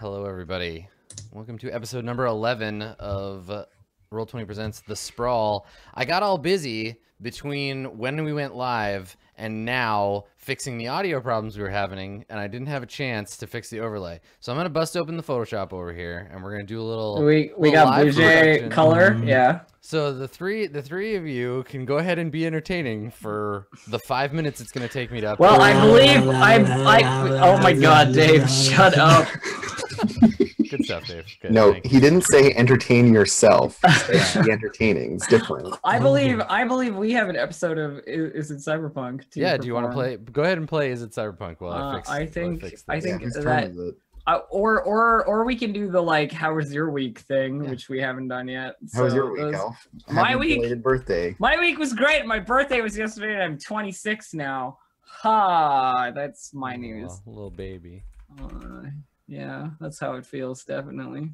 Hello, everybody. Welcome to episode number 11 of uh, Roll20 Presents The Sprawl. I got all busy between when we went live and now fixing the audio problems we were having, and I didn't have a chance to fix the overlay. So I'm going to bust open the Photoshop over here, and we're going to do a little. We we little got live Blue Jay production. color, Mhm. yeah. So the three the three of you can go ahead and be entertaining for the five minutes it's going to take me to upload. Well, I believe I'm I. Oh my God, Dave, shut up. Good stuff, Dave. Good, No, thank you. he didn't say entertain yourself. He be entertaining. It's different. I believe I believe we have an episode of Is, is it Cyberpunk? to Yeah, do you want to play? Go ahead and play. Is it Cyberpunk? While I Uh, fix. I while think- fix I think- Yeah, whose that- turn is it? Uh, or or or we can do the like how was your week thing, Yeah. which we haven't done yet. How was So your week, those- Elf? My week- birthday. My week was great. My birthday was yesterday, and I'm 26 now. Ha! That's my news. Aw, little baby. Uh, yeah, that's how it feels, definitely.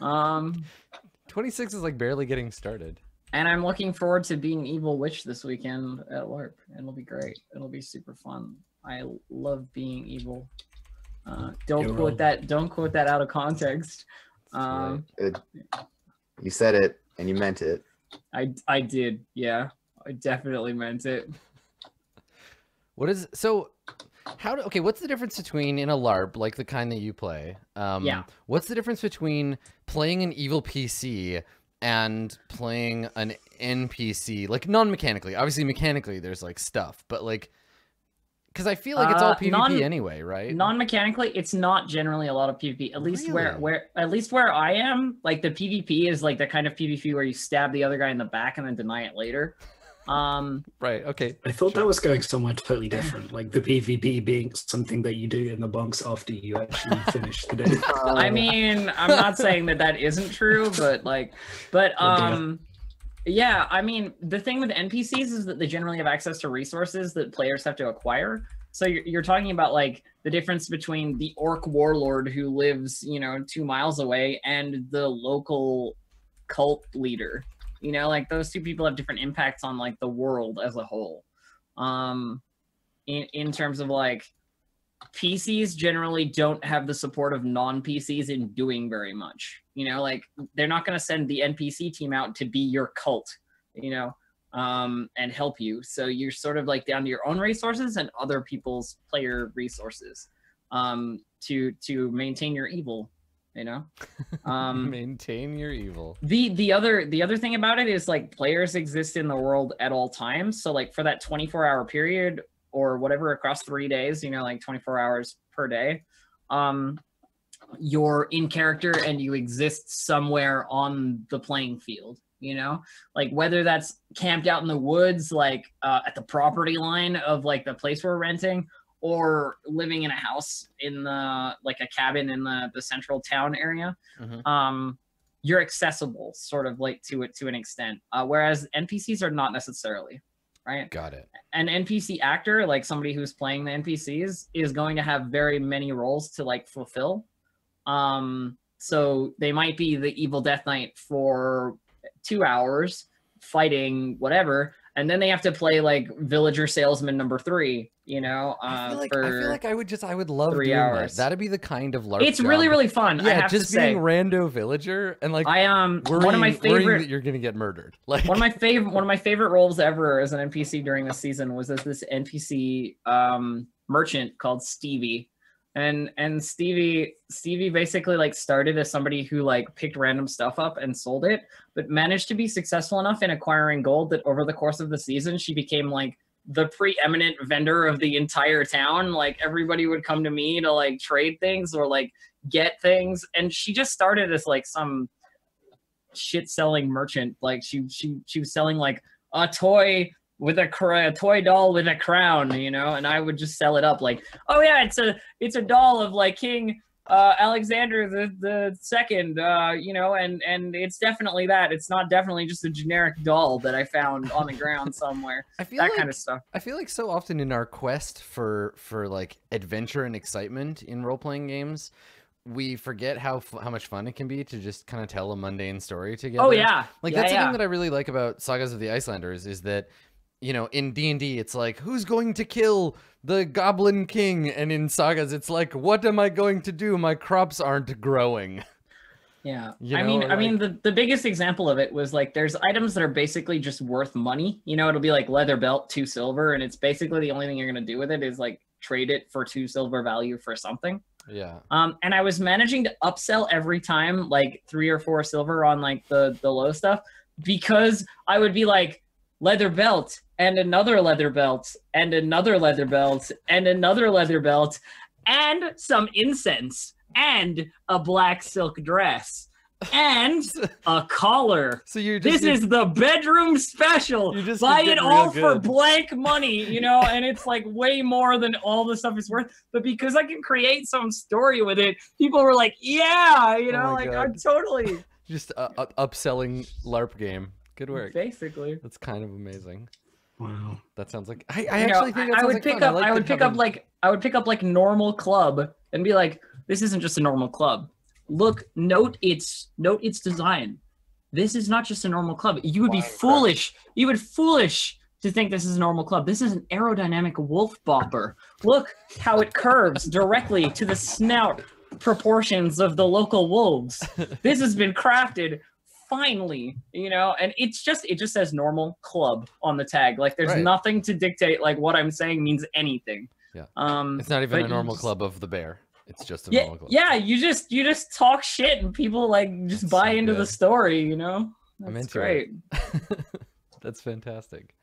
um, Twenty six is like barely getting started. and I'm looking forward to being evil witch this weekend at LARP. It'll be great. It'll be super fun. I love being evil. Uh, don't You're quote wrong. that. Don't quote that out of context. Um, It- you said it and you meant it. I I did. Yeah, I definitely meant it. What is so? How do okay? What's the difference between in a LARP like the kind that you play? Um, Yeah. What's the difference between playing an evil PC and playing an NPC like non-mechanically? Obviously, mechanically there's like stuff, but like because I feel like it's all Uh, PvP non- anyway, right? Non-mechanically, it's not generally a lot of PvP. At least where where at least where I am, like the PvP is like the kind of PvP where you stab the other guy in the back and then deny it later. Um, right. Okay. I thought that was going somewhere totally different, like the PvP being something that you do in the bunks after you actually finish the day. I mean, I'm not saying that that isn't true, but like, but Oh, dear. um, yeah. I mean, the thing with NPCs is that they generally have access to resources that players have to acquire. So you're, you're talking about like the difference between the orc warlord who lives, you know, two miles away and the local cult leader. You know, like those two people have different impacts on like the world as a whole. Um, in in terms of like PCs generally don't have the support of non PCs in doing very much. You know, like they're not going to send the NPC team out to be your cult, you know, um, and help you. So you're sort of like down to your own resources and other people's player resources um, to to maintain your evil. You know, um, Maintain your evil. the the other the other thing about it is like players exist in the world at all times. So like for that 24 hour period or whatever across three days you know like 24 hours per day um you're in character and you exist somewhere on the playing field you know? Like whether that's camped out in the woods like uh, at the property line of like the place we're renting or living in a house in the like a cabin in the the central town area Mhm. um you're accessible sort of like to it to an extent uh, whereas npcs are not necessarily right Got it. an npc actor like somebody who's playing the npcs is going to have very many roles to like fulfill um so they might be the evil death knight for two hours fighting whatever and then they have to play like villager salesman number three you know uh I feel like for I feel like I would just I would love three doing hours. that. That'd be the kind of LARP. it's really job. really fun i yeah. have Just to say being rando villager and like i um worrying, one of my favorite that you're gonna get murdered. Like one of my favorite one of my favorite roles ever as an NPC during this season was as this NPC um, merchant called Stevie. And and Stevie Stevie basically like started as somebody who like picked random stuff up and sold it, but managed to be successful enough in acquiring gold that over the course of the season she became like the preeminent vendor of the entire town. Like everybody would come to me to like trade things or like get things. And she just started as like some shit selling merchant. Like she she she was selling like a toy with a, cra- a toy doll with a crown, you know, and I would just sell it up like, oh yeah, it's a it's a doll of like King uh, Alexander the the second, uh, you know, and and it's definitely that. It's not definitely just a generic doll that I found on the ground somewhere. I feel that like kind of stuff. I feel like so often in our quest for for like adventure and excitement in role playing games, we forget how f- how much fun it can be to just kind of tell a mundane story together. Oh yeah, Like yeah, that's the thing that I really like about Sagas of the Icelanders is that you know, in D and D, it's like who's going to kill the Goblin King, and in sagas, it's like what am I going to do? My crops aren't growing. Yeah. You I mean, or I mean, the, the biggest example of it was like there's items that are basically just worth money. You know, it'll be like leather belt, two silver, and it's basically the only thing you're gonna do with it is like trade it for two silver value for something. Yeah. Um, and I was managing to upsell every time like three or four silver on like the the low stuff because I would be like leather belt and another leather belt and another leather belt and another leather belt and some incense and a black silk dress and a collar. So you just This is the bedroom special. You just Buy it all for blank money, you know, and it's like way more than all the stuff is worth. But because I can create some story with it, people were like, "Yeah, you Oh know, my like God. I'm totally just uh, upselling LARP game. Good work. basically." That's kind of amazing. Wow. That sounds like I, I You know, actually think that I, I would like pick fun. up. like I would pick up like I would pick up like normal club and be like, "This isn't just a normal club. Look, note its note its design. This is not just a normal club. You would be Minecraft. foolish. You would foolish to think this is a normal club. This is an aerodynamic wolf bopper. Look how it curves directly to the snout proportions of the local wolves. This has been crafted finely, you know, and it's just it just says normal club on the tag. Like there's Right. nothing to dictate like what I'm saying means anything. Yeah. Um It's not even a normal just- club of the bear. It's just a yeah, normal club. yeah, you just you just talk shit and people like just That's buy so into the story, you know? I'm That's into great. it. That's fantastic.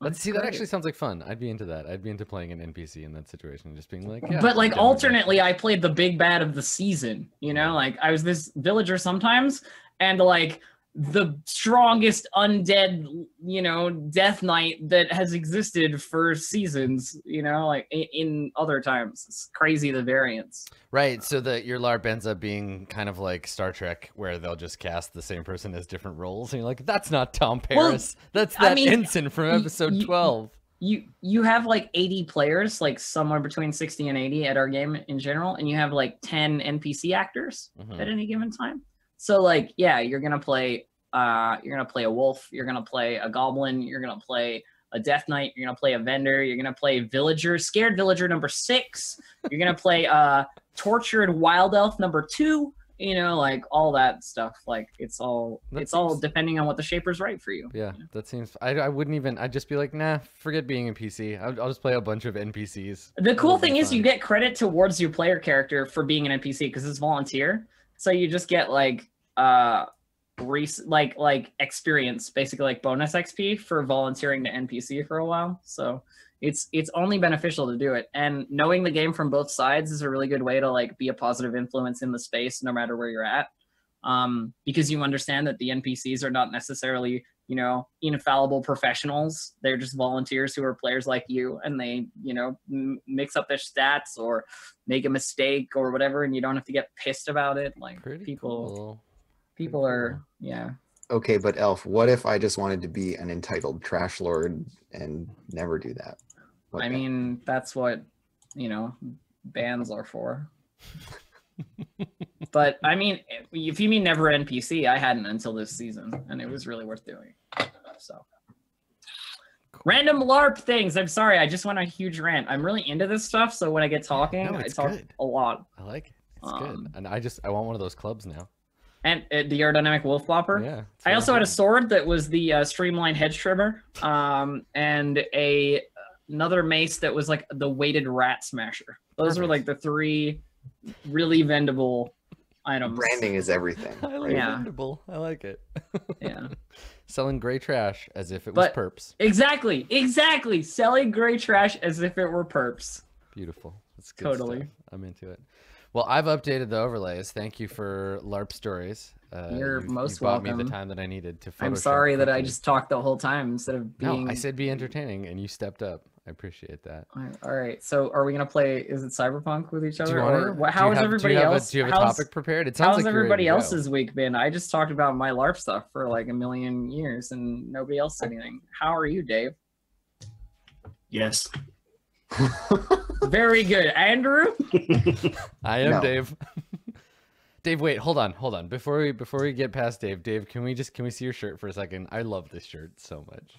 Let's see. That actually sounds like fun. I'd be into that. I'd be into playing an NPC in that situation, just being like, yeah. but like I'm down with that. alternately i played the big bad of the season you know like i was this villager sometimes and like the strongest undead you know death knight that has existed for seasons you know like in, in other times it's crazy the variance Right. So that your LARP ends up being kind of like Star Trek, where they'll just cast the same person as different roles, and you're like, that's not Tom Well, Paris. that's I that mean, ensign from episode y- twelve. you you have like 80 players like somewhere between 60 and 80 at our game in general and you have like 10 npc actors Mhm. at any given time so like yeah you're gonna play uh you're gonna play a wolf you're gonna play a goblin you're gonna play a death knight you're gonna play a vendor you're gonna play a villager scared villager number six you're gonna play uh tortured wild elf number two you know like all that stuff like it's all That it's all depending on what the shaper's right for you Yeah, that seems. I, I wouldn't even. I'd just be like, nah, forget being a PC. I'll, I'll just play a bunch of NPCs. The cool thing is you get credit towards your player character for being an NPC because it's volunteer. So you just get like uh res- like like experience, basically like bonus XP for volunteering to NPC for a while. So it's it's only beneficial to do it. And knowing the game from both sides is a really good way to like be a positive influence in the space no matter where you're at. Um, because you understand that the NPCs are not necessarily you know infallible professionals they're just volunteers who are players like you and they you know m- mix up their stats or make a mistake or whatever and you don't have to get pissed about it like Pretty people cool. People are yeah Okay, but Elf, what if I just wanted to be an entitled trash lord and never do that? What i then? mean that's what you know bands are for but i mean if you mean never npc i hadn't until this season and it was really worth doing so random larp things i'm sorry i just went on a huge rant i'm really into this stuff so when i get talking No, i talk good. a lot I like it. It's Um, good. And I just I want one of those clubs now. And uh, the aerodynamic wolf flopper Yeah. I really also had a sword that was the uh, streamline hedge trimmer, um, and a another mace that was like the weighted rat smasher. Those were like the three really vendable items. branding is everything. I like right? Yeah. Vendable. I like it. Yeah, Selling gray trash as if it was perps. exactly, exactly. Selling gray trash as if it were perps. Beautiful. That's good Totally. stuff. I'm into it. Well, I've updated the overlays. Thank you for LARP stories. Uh, You're you've- most you've bought me welcome. the time that I needed to. I'm sorry that I just talked the whole time instead of being. No, I said be entertaining, and you stepped up. I appreciate that. All right, so are we gonna play? Is it Cyberpunk with each other, or want to? what, how is everybody do else? A, do you have a topic prepared? It sounds How's like everybody else's week been? I just talked about my LARP stuff for like a million years and nobody else said anything. How are you, Dave? Yes. Very good. Andrew? I am No. Dave. Dave, wait, hold on, hold on. Before we before we get past Dave, Dave, can we just can we see your shirt for a second? I love this shirt so much.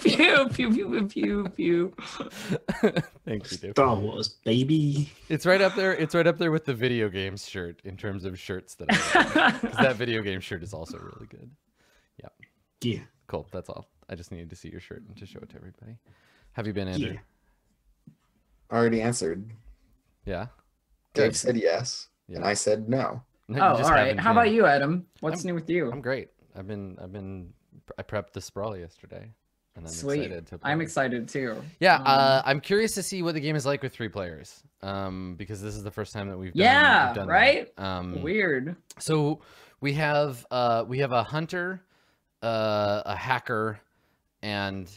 pew pew pew pew pew. Thank you, dude. Star Wars, baby. It's right up there. It's right up there with the video games shirt in terms of shirts that I because that video game shirt is also really good. Yeah. Cool. That's all. I just needed to see your shirt and to show it to everybody. Have you been, Andrew? Yeah. Already answered. Yeah. Dave Good. said yes, Yeah. and I said no. No, Oh, all just right. haven't How been. about you, Adam? What's I'm- new with you? I'm great. I've been. I've been. I prepped the sprawl yesterday, and I'm Sweet. excited to. Play. I'm excited too. Yeah, Um, uh, I'm curious to see what the game is like with three players. Um, because this is the first time that we've done, Yeah, we've done that. right? Um, Weird. so we have uh we have a hunter, uh, a hacker, and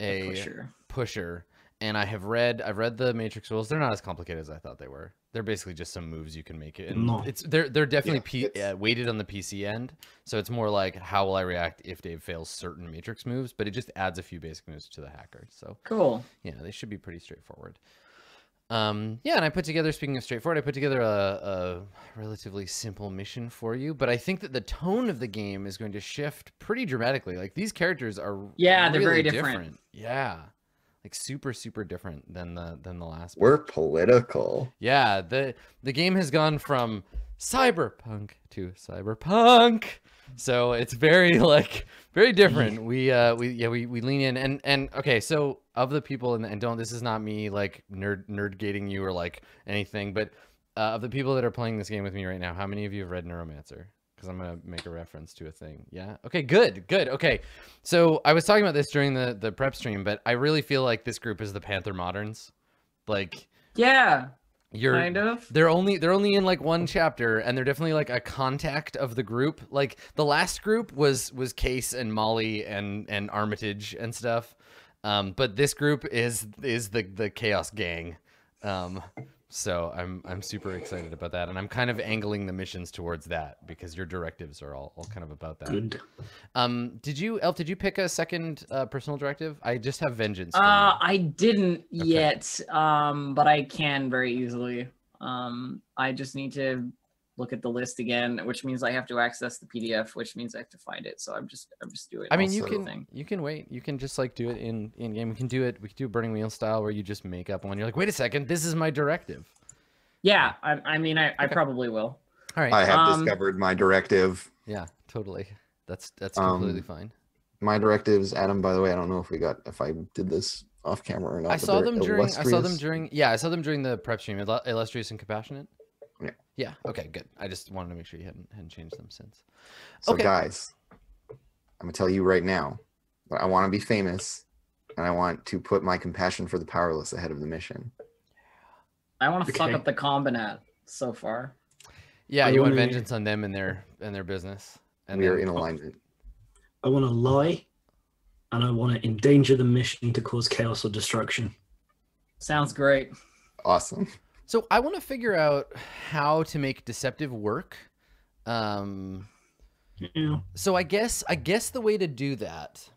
a Pusher. pusher. And I have read I've read the Matrix rules. They're not as complicated as I thought they were. They're basically just some moves you can make it. And No. it's they're they're definitely Yeah, P, it's- uh, weighted on the PC end. So it's more like how will I react if Dave fails certain Matrix moves, but it just adds a few basic moves to the hacker. So Cool. yeah, they should be pretty straightforward. Um, yeah, and I put together, speaking of straightforward, I put together a, a relatively simple mission for you, but I think that the tone of the game is going to shift pretty dramatically. Like these characters are Yeah, they're very really different. Yeah. Like super, super different than the than the last We're political. yeah, the the game has gone from cyberpunk to cyberpunk. So it's very like very different. We uh we yeah we, we lean in and and okay, so of the people and, and don't this is not me like nerd nerd gating you or like anything, but uh, of the people that are playing this game with me right now, how many of you have read Neuromancer? Because I'm gonna make a reference to a thing. Yeah. Okay. Good. Good. Okay. So I was talking about this during the the prep stream, but I really feel like this group is the Panther Moderns. Like Yeah, you're kind of. they're only they're only in like one chapter and they're definitely like a contact of the group like the last group was was case and molly and and armitage and stuff um but this group is is the the chaos gang um so i'm i'm super excited about that and i'm kind of angling the missions towards that because your directives are all, all kind of about that Good. um did you elf did you pick a second uh, personal directive i just have vengeance from Uh. I didn't yet, um, but I can very easily. Um, I just need to look at the list again, which means I have to access the PDF, which means I have to find it. So I'm just, I'm just doing. I mean, you can thing. you can wait. You can just like do it in in game. We can do it. We can do Burning Wheel style where you just make up one. You're like, wait a second, this is my directive. Yeah, I, I mean, I, I Okay. probably will. All right. I have Um, discovered my directive. yeah, totally. That's that's completely Um, fine. My directives, Adam. By the way, I don't know if we got if I did this off camera or not. I saw them during. I saw them during. Yeah, I saw them during the prep stream. Illustrious and compassionate. Yeah. Yeah. Okay. Good. I just wanted to make sure you hadn't hadn't changed them since. So Okay. guys, I'm gonna tell you right now, but I want to be famous, and I want to put my compassion for the powerless ahead of the mission. I want to fuck up the combinat so far. Yeah, I you want vengeance on them and their and their business. And we are in alignment. I want to lie, and I want to endanger the mission to cause chaos or destruction. Sounds great. Awesome. So I want to figure out how to make deceptive work. Um, Yeah. so I guess I guess the way to do that,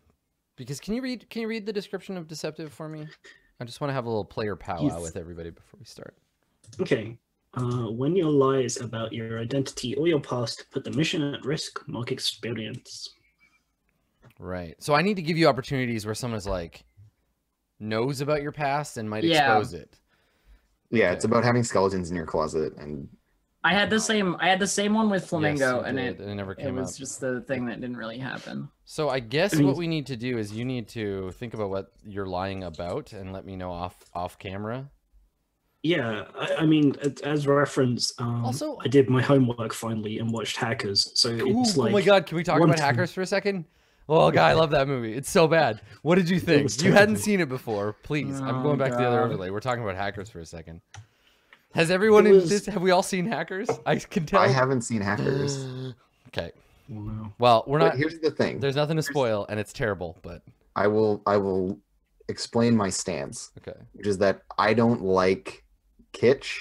because can you read can you read the description of deceptive for me? I just want to have a little player powwow Yes. with everybody before we start. Okay. Uh, when your lies about your identity or your past put the mission at risk, mark experience. Right. So I need to give you opportunities where someone's like knows about your past and might Yeah. expose it. Yeah, it's about having skeletons in your closet, and I had the same. I had the same one with Flamingo, you and did, it it never it was up. just the thing that didn't really happen. So I guess what we need to do is you need to think about what you're lying about and let me know off off camera. Yeah, I, I mean, a- as reference, um, Also- I did my homework finally and watched Hackers. So Ooh, it's like, oh my god, can we talk about hackers for a second? Oh god, I love that movie. It's so bad. What did you think? You hadn't seen it before. Please. I'm Oh, going back to the other overlay. We're talking about hackers for a second. Has everyone It in this have we all seen hackers? I can tell. I haven't seen hackers. okay. wow. Well, we're But not here's the thing: there's nothing to spoil and it's terrible, but I will I will explain my stance, okay. which is that I don't like kitsch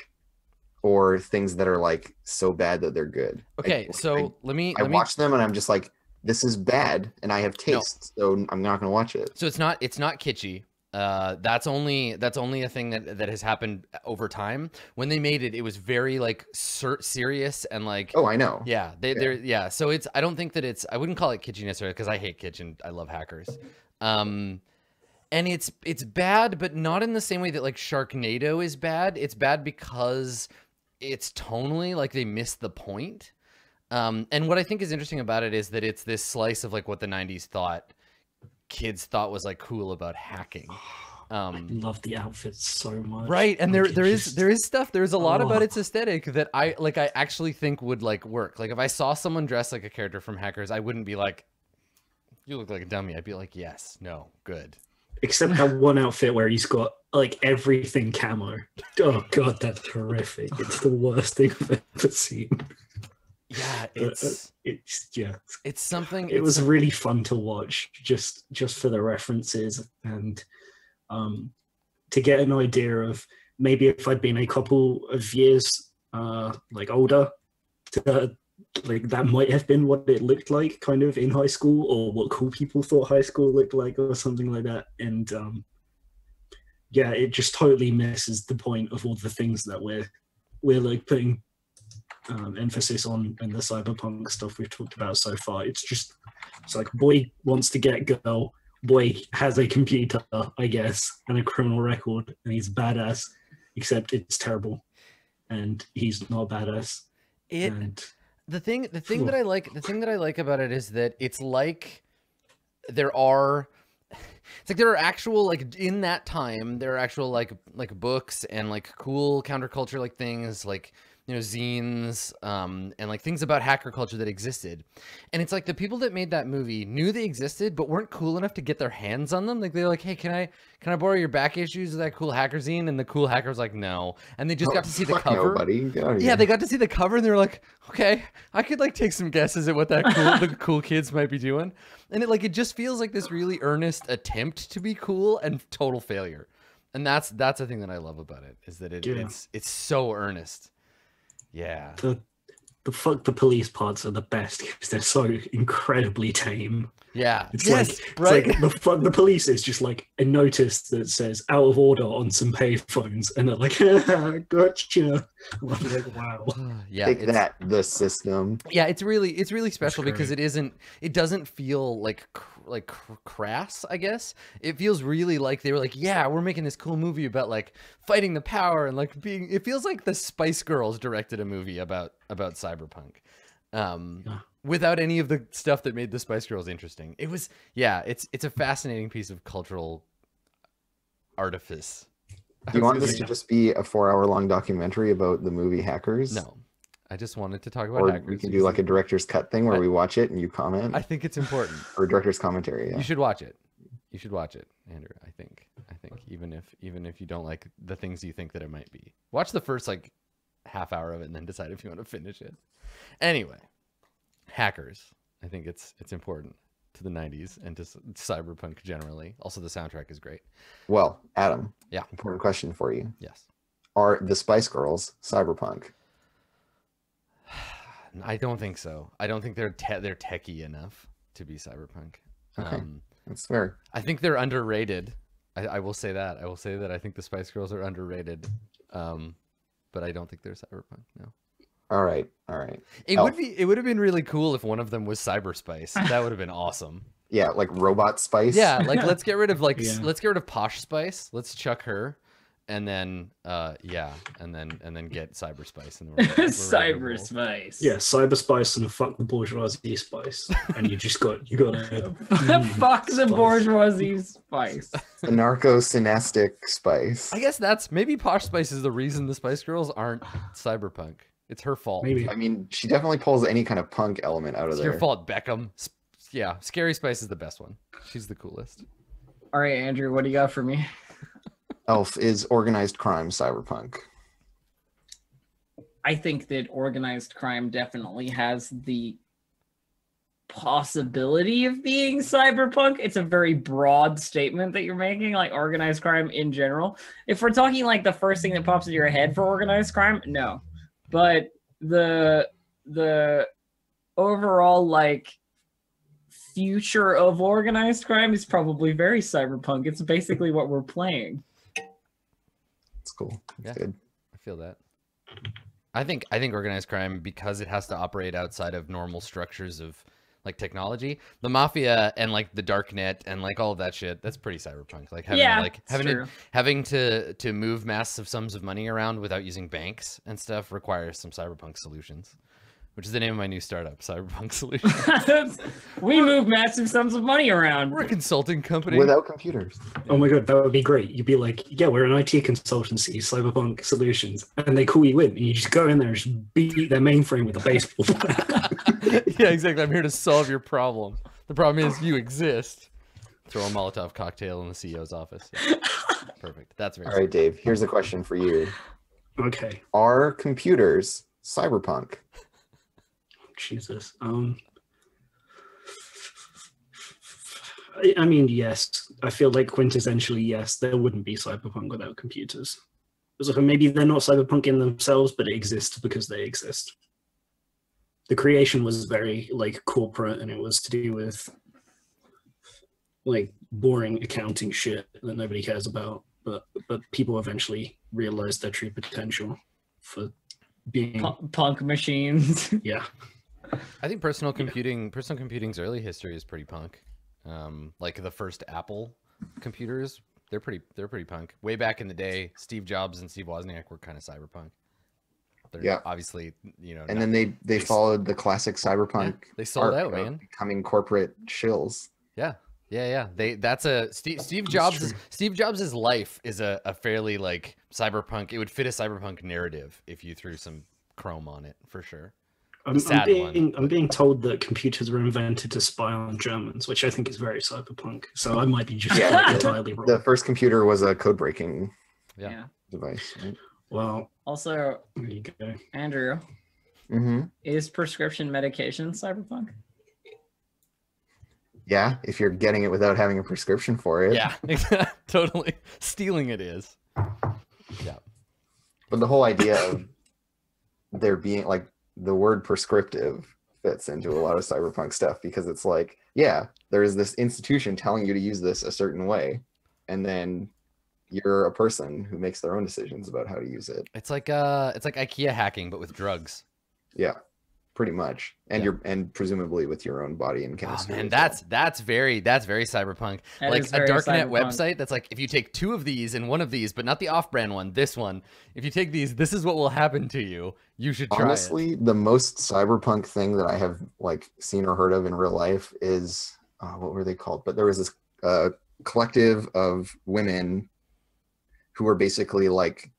or things that are like so bad that they're good. Okay, I, so let me I let me watch them and I'm just like, this is bad, and I have No. taste, so I'm not gonna watch it. So it's not it's not kitschy. Uh, that's only that's only a thing that that has happened over time. When they made it, it was very like ser- serious and like Oh, I know. yeah, they Yeah. they're yeah. So it's I don't think that it's I wouldn't call it kitschy necessarily because I hate kitchen. I love hackers. Um, and it's it's bad, but not in the same way that like Sharknado is bad. It's bad because it's tonally like they missed the point. Um, and what I think is interesting about it is that it's this slice of like what the '90s thought kids thought was like cool about hacking. I Um, love the outfits so much. right and there Like, it there is just- there is stuff there's a lot about Oh. its aesthetic that i like i actually think would like work like if i saw someone dressed like a character from hackers i wouldn't be like you look like a dummy i'd be like yes no good Except that one outfit where he's got like everything camo. Oh god, that's horrific. It's the worst thing I've ever seen. Yeah Uh, uh, it's It's yeah. it's something It it's was really fun to watch just just for the references and um to get an idea of maybe if I'd been a couple of years uh like older to, like that might have been what it looked like kind of in high school or what cool people thought high school looked like or something like that and um yeah it just totally misses the point of all the things that we're we're like putting um, emphasis on in the cyberpunk stuff we've talked about so far it's just it's like boy wants to get girl boy has a computer i guess and a criminal record and he's badass except it's terrible and he's not badass it and the thing the thing Phew. that i like the thing that i like about it is that it's like there are it's like there are actual like in that time there are actual like like books and like cool counterculture like things like you know zines um and like things about hacker culture that existed and it's like the people that made that movie knew they existed but weren't cool enough to get their hands on them like they're like hey can i can i borrow your back issues of that cool hacker zine and the cool hacker was like no and they just Oh, got to see the cover No, buddy. Get out of yeah, they got to see the cover and they were like, okay, I could like take some guesses at what that cool the cool kids might be doing. And it like it just feels like this really earnest attempt to be cool and total failure. And that's that's the thing that I love about it is that it, Yeah. it's it's so earnest. Yeah. the the fuck the police parts are the best because they're so incredibly tame. Yeah. It's yes, like it's right. like the the police is just like a notice that says out of order on some payphones, and they're like, gotcha. I'm like, wow. yeah. Take that, the system. yeah it's really it's really special because it isn't it doesn't feel like like cr- crass i guess it feels really like they were like yeah we're making this cool movie about like fighting the power and like being it feels like the spice girls directed a movie about about cyberpunk um Yeah. Without any of the stuff that made the spice girls interesting it was yeah it's it's a fascinating piece of cultural artifice Do you want this to just be a four-hour-long documentary about the movie Hackers? no i just wanted to talk about Or hackers we can do like a director's cut thing where I- we watch it and you comment, i think it's important or director's commentary. Yeah. You should watch it. You should watch it, Andrew. I think. I think even if even if you don't like the things you think that it might be, watch the first like half hour of it and then decide if you want to finish it. Anyway, hackers. I think it's it's important to the '90s and to cyberpunk generally. Also, the soundtrack is great. Well, Adam. Yeah. Important question for you: Yes. Are the Spice Girls cyberpunk? I don't think so. I don't think they're te- they're techie enough to be cyberpunk. Okay. Um, That's fair. I think they're underrated. I, I will say that. I will say that I think the Spice Girls are underrated. Um, but I don't think they're cyberpunk. No. All right. All right. It Elf. would be. It would have been really cool if one of them was Cyberspice. That would have been awesome. Yeah, like robot Spice. Yeah, like let's get rid of like Yeah. let's get rid of Posh Spice. Let's chuck her, and then uh yeah, and then and then get Cyberspice and then we're- we're ready to roll. Cyberspace. Yeah, cyberspice and fuck the bourgeoisie spice, and you just got you got a Fuck the Spice. bourgeoisie spice. The anarcho-syndicalist Spice. I guess that's maybe Posh Spice is the reason the Spice Girls aren't cyberpunk. It's her fault. maybe. I mean, she definitely pulls any kind of punk element out of It's there. your fault, Beckham. Yeah, Scary Spice is the best one. She's the coolest. All right, Andrew, what do you got for me? Elf is organized crime cyberpunk. I think that organized crime definitely has the possibility of being cyberpunk. It's a very broad statement that you're making, like organized crime in general. If we're talking like the first thing that pops into your head for organized crime, no. But the the overall like future of organized crime is probably very cyberpunk. It's basically what we're playing. It's cool. It's Yeah. good. I feel that. I think I think organized crime because it has to operate outside of normal structures of like technology, the mafia and like the dark net and like all of that shit. That's pretty cyberpunk. Like having yeah, to, like having to, having to to move massive sums of money around without using banks and stuff requires some cyberpunk solutions, which is the name of my new startup, Cyberpunk Solutions. we move massive sums of money around. We're a consulting company. Without computers. Oh my god, that would be great. You'd be like, yeah, we're an IT consultancy, Cyberpunk Solutions, and they call you in, and you just go in there and just beat their mainframe with a baseball bat. yeah, exactly. I'm here to solve your problem. The problem is you exist. Throw a Molotov cocktail in the CEO's office. Yeah. Perfect. That's very All right, Dave. Here's a question for you: okay, Are computers cyberpunk? Jesus. Um, I, I mean, yes. I feel like quintessentially, yes. There wouldn't be cyberpunk without computers. So maybe they're not cyberpunk in themselves, but it exists because they exist. The creation was very like corporate, and it was to do with like boring accounting shit that nobody cares about. But but people eventually realized their true potential for being Pu- punk machines. yeah. I think personal computing, personal computing's early history is pretty punk. Um, like the first Apple computers, they're pretty, they're pretty punk. Way back in the day, Steve Jobs and Steve Wozniak were kind of cyberpunk. They're Yeah. obviously, you know, And not- then they they followed the classic cyberpunk they sold out, man. becoming corporate shills. Yeah. Yeah, yeah. They that's a Steve Steve Jobs true. Steve Jobs' life is a, a fairly like cyberpunk. It would fit a cyberpunk narrative if you threw some chrome on it for sure. I'm, I'm sad one, being I'm being told that computers were invented to spy on Germans, which I think is very cyberpunk. So I might be just Yeah. entirely wrong. The first computer was a code breaking Yeah. device. Right? Well, Also, there you go. Andrew, Mm-hmm. is prescription medication cyberpunk? Yeah, if you're getting it without having a prescription for it. Yeah, totally. Stealing it is. Yeah. But the whole idea of there being like the word prescriptive fits into a lot of cyberpunk stuff because it's like, yeah, there is this institution telling you to use this a certain way, and then you're a person who makes their own decisions about how to use it. It's like uh it's like IKEA hacking but with drugs. Yeah, pretty much, and Yeah. you're and presumably with your own body and Oh, chemistry. man, as well. that's that's very that's very cyberpunk. That like is a darknet cyberpunk. website that's like if you take two of these and one of these, but not the off-brand one, this one. If you take these, this is what will happen to you. You should try it. honestly the most cyberpunk thing that i have like seen or heard of in real life is uh, what were they called but there was this uh, collective of women who were basically like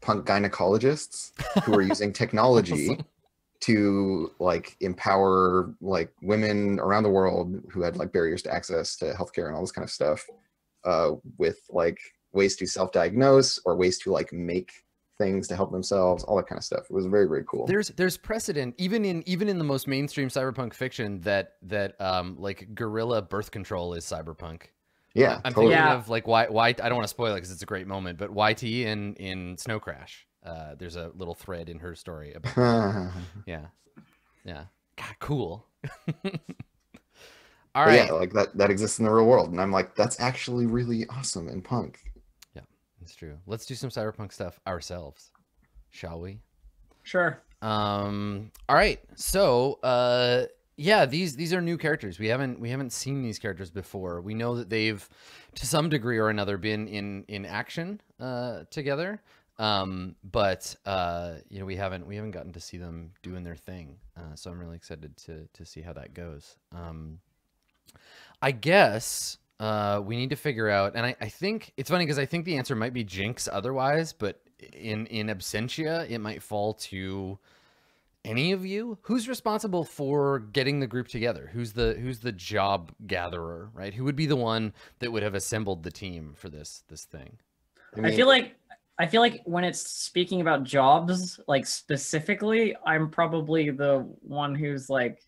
punk gynecologists who were using technology Awesome. to like empower like women around the world who had like barriers to access to healthcare and all this kind of stuff uh, with like ways to self-diagnose or ways to like make things to help themselves all that kind of stuff it was very very cool There's there's precedent even in even in the most mainstream cyberpunk fiction that that um like guerrilla birth control is cyberpunk. Yeah I'm totally. thinking Yeah. of like why why I don't want to spoil it because it's a great moment, but YT in in Snow Crash. Uh, there's a little thread in her story about yeah, yeah, God, cool. All right, yeah like that that exists in the real world and i'm like that's actually really awesome and punk Yeah, it's true. Let's do some cyberpunk stuff ourselves, shall we? Sure. Um. All right. So, uh, yeah these these are new characters. We haven't we haven't seen these characters before. We know that they've, to some degree or another, been in in action uh together. Um. But uh, you know, we haven't we haven't gotten to see them doing their thing. Uh, so I'm really excited to to see how that goes. Um. I guess uh, we need to figure out, and I, I think it's funny because I think the answer might be Jinx otherwise, but in in absentia, it might fall to any of you. Who's responsible for getting the group together? Who's the who's the job gatherer, right? Who would be the one that would have assembled the team for this this thing? I, mean, feel like I feel like when it's speaking about jobs, like specifically, I'm probably the one who's like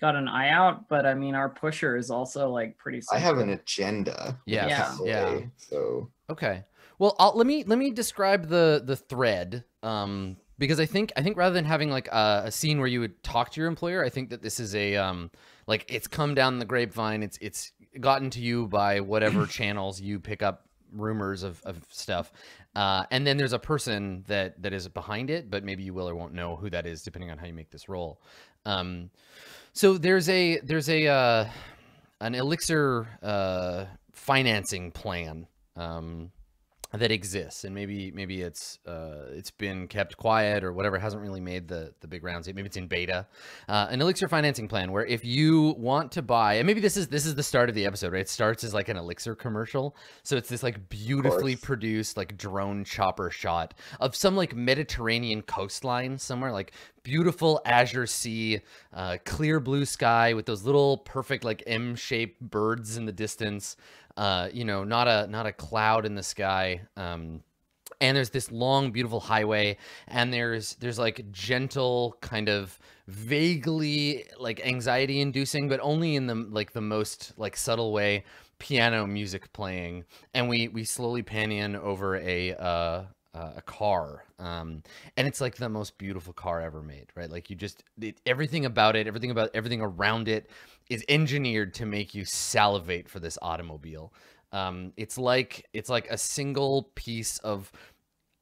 got an eye out. But I mean, our pusher is also like pretty. i have an agenda Yeah, Yeah. yeah. so Okay. Well, I'll, let me let me describe the the thread um because I think I think rather than having like a, a scene where you would talk to your employer, I think that this is a um like it's come down the grapevine. It's it's gotten to you by whatever channels you pick up rumors of, of stuff. Uh, and then there's a person that that is behind it, but maybe you will or won't know who that is depending on how you make this roll. Um, so there's a there's a uh, an elixir uh, financing plan um, that exists, and maybe maybe it's uh, it's been kept quiet or whatever, hasn't really made the the big rounds yet. Maybe it's in beta. Uh, an elixir financing plan where if you want to buy, and maybe this is this is the start of the episode, right? It starts as like an elixir commercial, so it's this like beautifully produced like drone chopper shot of some like Mediterranean coastline somewhere, like beautiful azure sea, uh, clear blue sky with those little perfect like M-shaped birds in the distance. Uh, you know, not a not a cloud in the sky. Um, and there's this long beautiful highway and there's there's like gentle kind of vaguely like anxiety inducing but only in the like the most like subtle way piano music playing and we we slowly pan in over a uh uh, a car um and it's like the most beautiful car ever made right? Like you just it, everything about it everything about everything around it is engineered to make you salivate for this automobile. Um it's like it's like a single piece of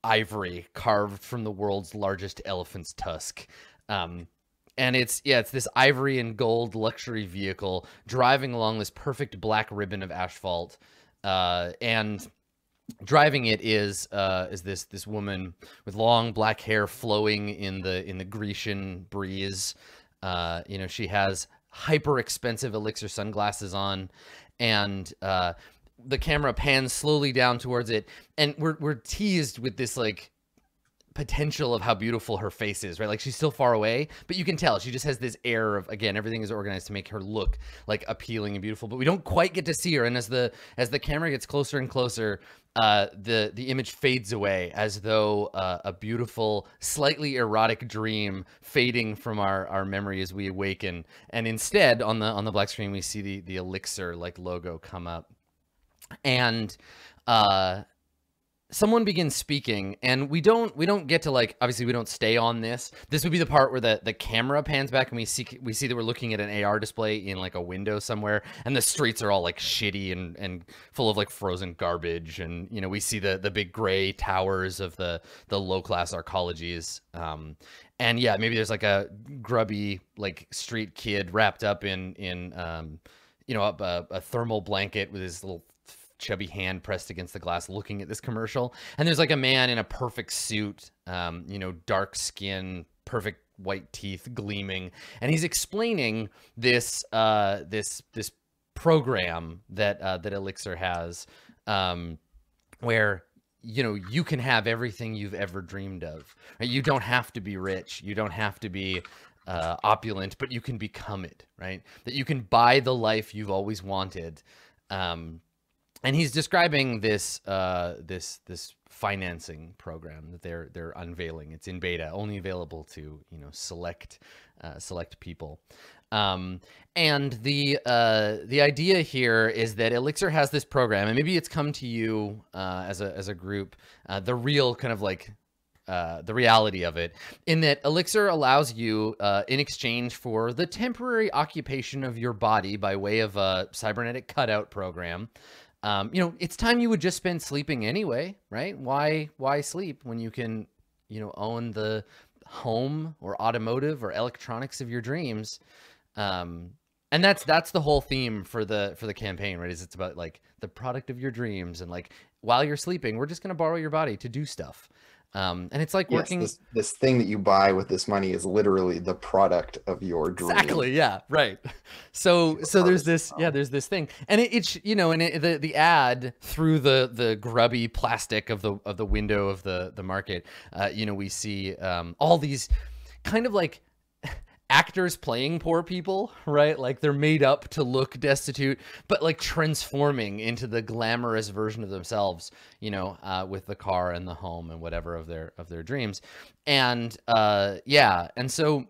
ivory carved from the world's largest elephant's tusk. Um and it's yeah it's this ivory and gold luxury vehicle driving along this perfect black ribbon of asphalt uh and driving it is uh is this this woman with long black hair flowing in the in the grecian breeze. Uh you know she has hyper expensive elixir sunglasses on and uh the camera pans slowly down towards it. And we're we're teased with this like potential of how beautiful her face is, right? Like she's still far away, but you can tell. She just has this air of again everything is organized to make her look like appealing and beautiful, but we don't quite get to see her. And as the as the camera gets closer and closer, uh the the image fades away as though uh, a beautiful slightly erotic dream fading from our our memory as we awaken. And instead on the on the black screen we see the the elixir like logo come up. And uh someone begins speaking and we don't we don't get to like obviously we don't stay on this. This would be the part where the the camera pans back and we see we see that we're looking at an ar display in like a window somewhere and the streets are all like shitty and and full of like frozen garbage. And you know we see the the big gray towers of the the low class arcologies. Um and yeah maybe there's like a grubby like street kid wrapped up in in um you know a, a thermal blanket with his little chubby hand pressed against the glass looking at this commercial. And there's like a man in a perfect suit um you know dark skin perfect white teeth gleaming. And he's explaining this uh this this program that uh that elixir has um where you know you can have everything you've ever dreamed of. You don't have to be rich. You don't have to be uh, opulent but you can become it right? That you can buy the life you've always wanted um, and he's describing this uh, this this financing program that they're they're unveiling. It's in beta, only available to you know select uh, select people. Um, and the uh, the idea here is that Elixir has this program, and maybe it's come to you uh, as a as a group. Uh, the real kind of like uh, the reality of it, in that Elixir allows you, uh, in exchange for the temporary occupation of your body by way of a cybernetic cutout program, um, you know, it's time you would just spend sleeping anyway, right? Why why sleep when you can, you know, own the home or automotive or electronics of your dreams? Um, and that's that's the whole theme for the for the campaign, right? Is it's about like the product of your dreams and like while you're sleeping, we're just gonna borrow your body to do stuff. Um, and it's like Yes, working this, this thing that you buy with this money is literally the product of your dream. Exactly. Yeah. Right. So so there's this yeah there's this thing and it, it's you know and it, the the ad through the the grubby plastic of the of the window of the the market uh, you know we see um, all these kind of like actors playing poor people right? Like they're made up to look destitute but like transforming into the glamorous version of themselves you know uh, with the car and the home and whatever of their of their dreams. And uh yeah. And so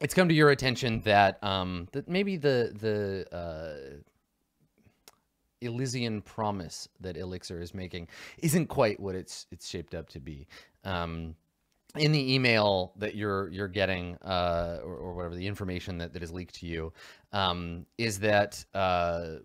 it's come to your attention that um that maybe the the uh Elysian promise that Elixir is making isn't quite what it's it's shaped up to be. Um in the email that you're you're getting uh, or, or whatever the information that, that is leaked to you um, is that uh,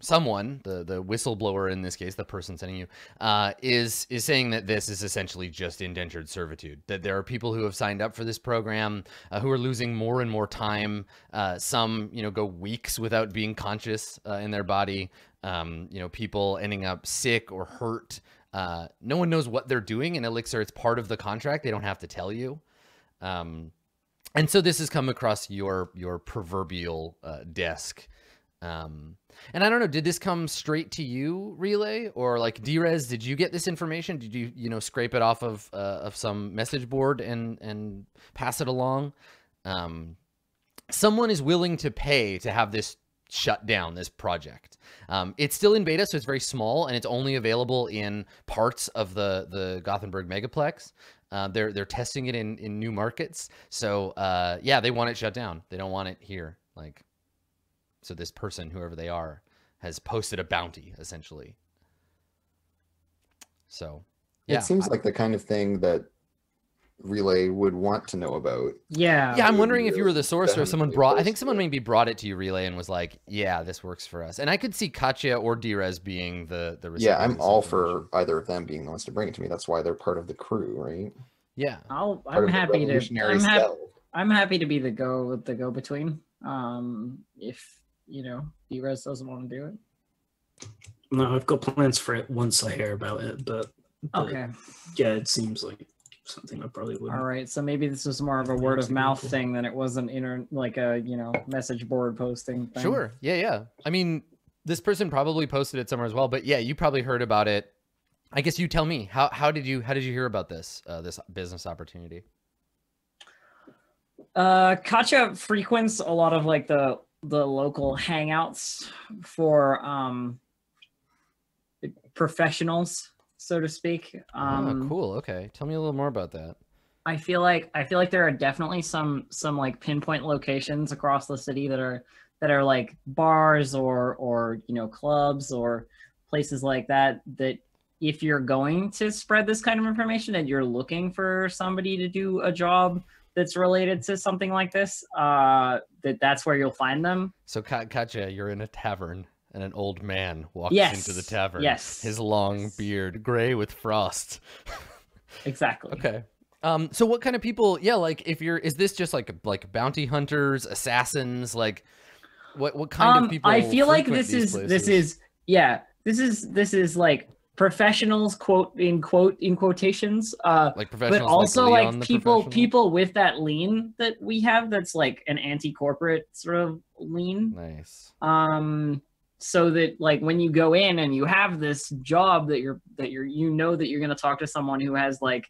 someone the the whistleblower in this case the person sending you uh, is is saying that this is essentially just indentured servitude that there are people who have signed up for this program uh, who are losing more and more time uh, some you know go weeks without being conscious uh, in their body um, you know people ending up sick or hurt uh, no one knows what they're doing in Elixir. It's part of the contract. They don't have to tell you. Um, and so this has come across your your proverbial uh, desk. Um, and I don't know, did this come straight to you, Relay, or like Drez? Did you get this information? Did you you know scrape it off of uh, of some message board and and pass it along? Um, someone is willing to pay to have this shut down this project. Um, it's still in beta, so it's very small, and it's only available in parts of the the Gothenburg megaplex. Uh, they're they're testing it in in new markets, so uh, yeah, they want it shut down. They don't want it here. Like, so this person, whoever they are, has posted a bounty essentially. So, yeah, It seems like the kind of thing that Relay would want to know about. Yeah. yeah, I'm wondering if you were the source or if someone brought. I think someone maybe brought it to you, Relay, and was like, "Yeah, this works for us." And I could see Katya or Drez being the the. Yeah, I'm all for either of them being the ones to bring it to me. That's why they're part of the crew, right? Yeah, I'll I'm happy to. I'm happy. I'm happy to be the go the go between. Um, if you know, Drez doesn't want to do it. No, I've got plans for it once I hear about it, but, but Okay. yeah, it seems like something I probably wouldn't. All right. So maybe this was more of a word of mouth call. thing than it was an inter like a you know message board posting. Thing. sure. Yeah, yeah. I mean, this person probably posted it somewhere as well, but yeah, you probably heard about it. I guess you tell me how how did you how did you hear about this uh, this business opportunity? Uh, Katya frequents a lot of like the the local hangouts for um professionals, so to speak. Um, oh, cool. Okay, tell me a little more about that. I feel like I feel like there are definitely some some like pinpoint locations across the city that are that are like bars or or you know clubs or places like that that if you're going to spread this kind of information and you're looking for somebody to do a job that's related to something like this uh that that's where you'll find them So, Ka- Katya, you're in a tavern, and an old man walks Yes, into the tavern. yes, his long yes. beard, gray with frost. exactly Okay. Um, so what kind of people? Yeah, like if you're, is this just like like bounty hunters, assassins? Like, what what kind um, of people? I feel like this is this is yeah this is this is like professionals quote in quote in quotations uh like professionals but also like, like, people people with that lean that we have that's like an anti-corporate sort of lean Nice. um so that like when you go in and you have this job that you're that you're you know that you're going to talk to someone who has like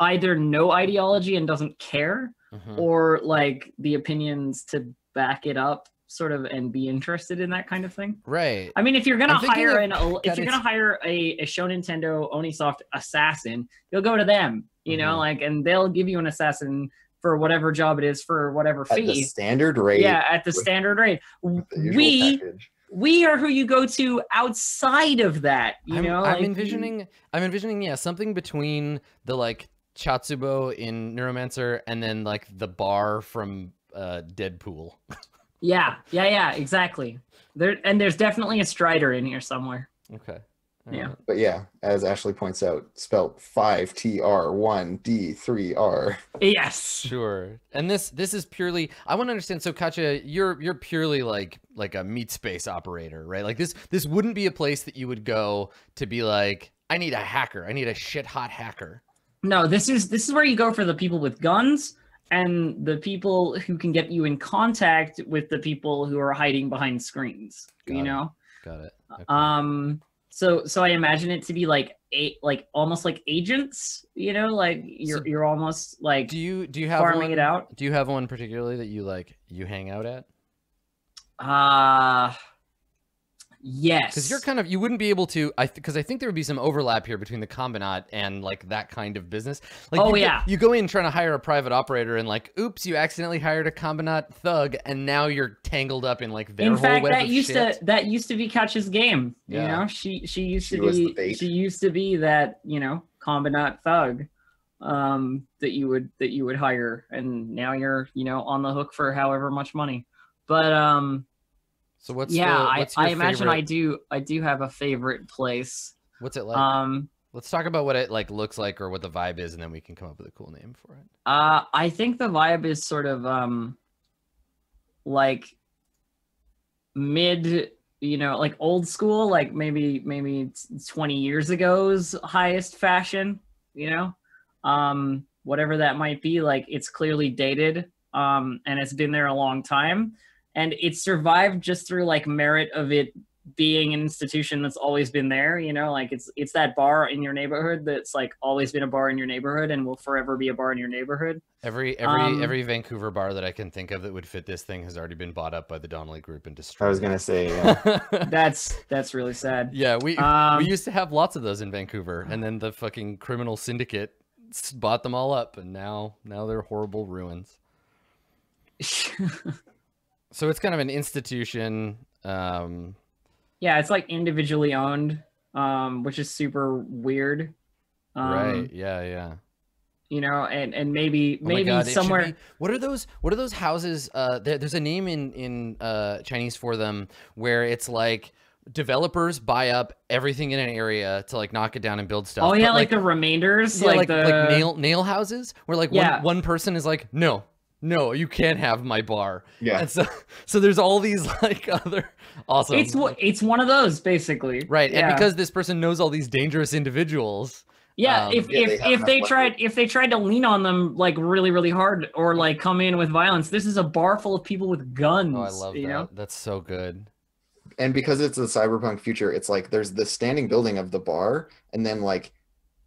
either no ideology and doesn't care Mhm. or like the opinions to back it up sort of and be interested in that kind of thing Right. i mean if you're gonna hire an if you're gonna hire a, a show nintendo onisoft assassin you'll go to them you know Mhm. like and they'll give you an assassin for whatever job it is for whatever At the fee standard rate. yeah at the with standard rate the we package. we are who you go to outside of that you I'm, know I'm like, envisioning. I'm envisioning. Yeah, something between the like Chatsubo in Neuromancer and then like the bar from uh, Deadpool. yeah yeah yeah exactly there and there's definitely a strider in here somewhere Okay. Yeah. But yeah, as Ashley points out, spelt five T R one D three R. yes Sure. And this this is purely I want to understand so Katya, you're you're purely like like a meat space operator, right? Like this this wouldn't be a place that you would go to be like I need a hacker. I need a shit hot hacker. No, this is this is where you go for the people with guns and the people who can get you in contact with the people who are hiding behind screens. Got you it. know, Got it. Okay. um, so so I imagine it to be like a like almost like agents. You know, like you're So you're almost like do you do you have farming one, it out. Do you have one particularly that you like you hang out at? Uh yes. Because you're kind of you wouldn't be able to I because I think there would be some overlap here between the combinat and like that kind of business. Like Oh, you go- yeah. you go in trying to hire a private operator and like oops you accidentally hired a combinat thug and now you're tangled up in like their in whole fact web that of used shit. to that used to be Catch's game. You Yeah. know, she she used She to be she used to be that you know combinat thug. um, that you would that you would hire, and now you're you know on the hook for however much money. But um, So what's yeah, the, I, what's your I imagine I do I do have a favorite place. What's it like? Um, Let's talk about what it like looks like or what the vibe is, and then we can come up with a cool name for it. Uh, I think the vibe is sort of um, like mid, you know, like old school, like maybe maybe twenty years ago's highest fashion. You know, um, whatever that might be. Like it's clearly dated, um, and it's been there a long time, and it survived just through like merit of it being an institution that's always been there you know like it's it's that bar in your neighborhood that's like always been a bar in your neighborhood and will forever be a bar in your neighborhood Every every Um, every Vancouver bar that I can think of that would fit this thing has already been bought up by the Donnelly Group and destroyed. I was gonna say, yeah. that's that's really sad yeah, we um we used to have lots of those in Vancouver, and then the fucking criminal syndicate bought them all up, and now now they're horrible ruins. So it's kind of an institution. Um, yeah it's like individually owned um which is super weird um, right? Yeah, yeah. you know and and maybe Oh maybe God, somewhere be- what are those? What are those houses? Uh, there, there's a name in in uh, Chinese for them where it's like developers buy up everything in an area to like knock it down and build stuff. oh yeah but, like, the remainders yeah, like, like the like nail nail houses where like Yeah. one one person is like no. No, you can't have my bar. yeah. And so, so there's all these like other awesome. it's it's one of those basically right, yeah. and because this person knows all these dangerous individuals, Yeah, Um, if Yeah, they if have if they weapons. tried if they tried to lean on them like really really hard or like come in with violence, this is a bar full of people with guns. oh, I love you that. know? That's so good. and because it's a cyberpunk future, it's like there's the standing building of the bar, and then like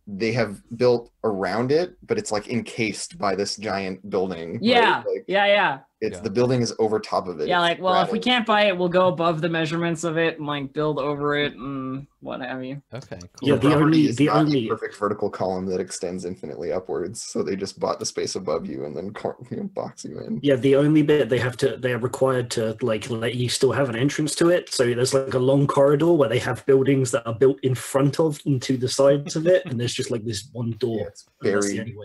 they have built around it, but it's like encased by this giant building. right? Yeah, Like yeah, yeah, it's Yeah. the building is over top of it. yeah. Like, well, if we can't buy it, we'll go above the measurements of it and like build over it and what have you. Okay, cool. Yeah, The the only- the not only- perfect vertical column that extends infinitely upwards. So they just bought the space above you and then you know, box you in. Yeah, the only bit they have to, they are required to like let you still have an entrance to it. So there's like a long corridor where they have buildings that are built in front of and to the sides of it, and there's just like this one door. Yeah, it's and that's the very.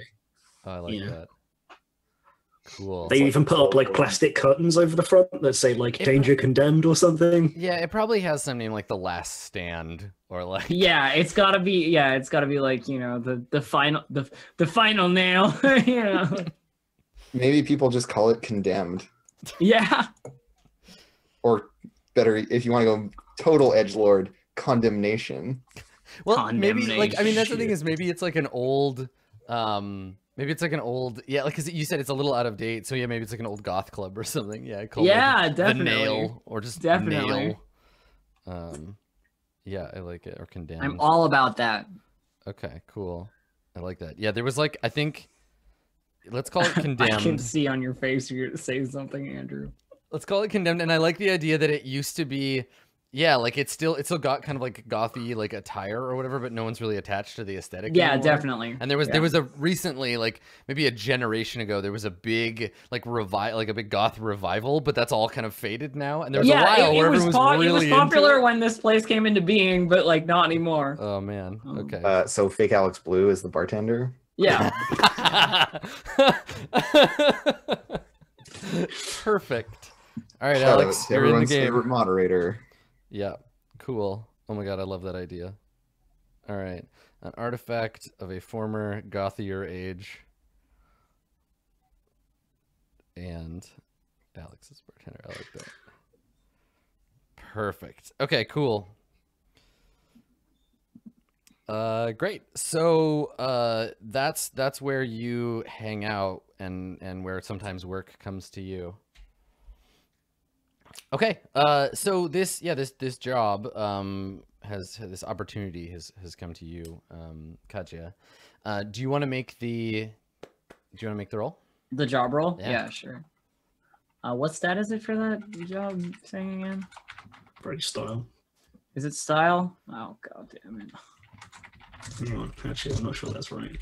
Oh, I like Yeah. that. Cool. They like even put up like plastic curtains over the front that say like It- "danger condemned" or something. Yeah, it probably has some name like the Last Stand or like Yeah, it's gotta be. Yeah, it's gotta be like you know the the final the the final nail. you know. Maybe people just call it condemned, Yeah. or better, if you want to go total edge lord, condemnation. Well, maybe like I mean that's the thing is maybe it's like an old um maybe it's like an old yeah like cuz you said it's a little out of date so yeah maybe it's like an old goth club or something yeah Yeah, the definitely. nail or just Definitely. nail. Um yeah, I like it or condemned. I'm all about that. Okay, cool. I like that. Yeah, there was like I think let's call it condemned I can see on your face you're saying something, Andrew. let's call it condemned and i like the idea that it used to be yeah like it's still it's still got kind of like gothy like attire or whatever but no one's really attached to the aesthetic Yeah, anymore. definitely. and there was Yeah. there was a recently like maybe a generation ago there was a big like revi like a big goth revival but that's all kind of faded now and there was yeah, a while it, where it was, everyone was po- really it was into popular it. when this place came into being, but like not anymore. oh man Um, okay Uh, so fake Alex Blue is the bartender. Yeah. perfect all right Shout alex to you're in the everyone's game favorite moderator. Yeah, cool. Oh my god, I love that idea. All right, an artifact of a former Gothier age, and Alex Alex's bartender. I like that. Perfect. Okay, cool. Uh, great. So, uh, that's that's where you hang out, and and where sometimes work comes to you. Okay. Uh, so this, yeah, this this job um has this opportunity has has come to you, um, Katya. Uh, do you want to make the? Do you want to make the roll? the job role? Yeah. Yeah, sure. Uh, what stat is it for that job thing again? Very style. Is it style? Oh god damn it. Hang on, actually, I'm not sure that's right.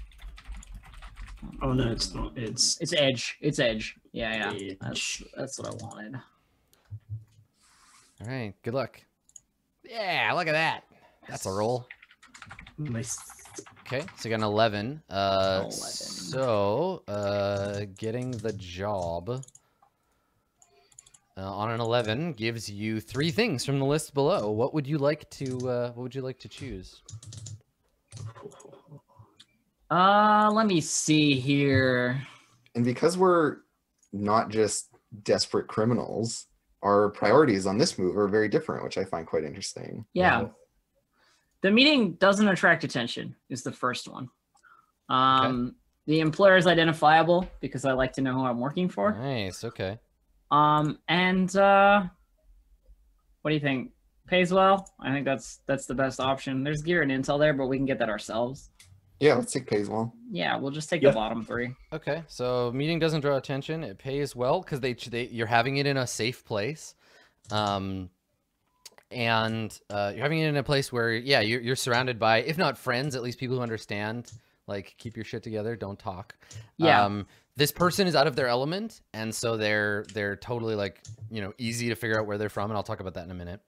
Oh no, it's not. It's It's edge. It's edge. Yeah, yeah. That's that's what I wanted. All right. Good luck. Yeah, look at that. That's a roll. nice. Okay, so you got an 11. Uh, 11. So, uh, getting the job uh, on an 11 gives you three things from the list below. What would you like to, uh, what would you like to choose? Uh, let me see here. And because we're not just desperate criminals, our priorities on this move are very different, which I find quite interesting. Yeah. Yeah. The meeting doesn't attract attention is the first one. Um, the employer is identifiable because I like to know who I'm working for. Nice, okay. Um, and uh, what do you think? Pays well. I think that's that's the best option. There's gear and intel there, but we can get that ourselves. Yeah, let's take pays well. Yeah, we'll just take Yeah. the bottom three. Okay, so meeting doesn't draw attention. It pays well because they, they you're having it in a safe place, um, and uh, you're having it in a place where yeah you're you're surrounded by if not friends at least people who understand. Like keep your shit together, don't talk. Yeah. Um, this person is out of their element, and so they're they're totally like you know easy to figure out where they're from, and I'll talk about that in a minute.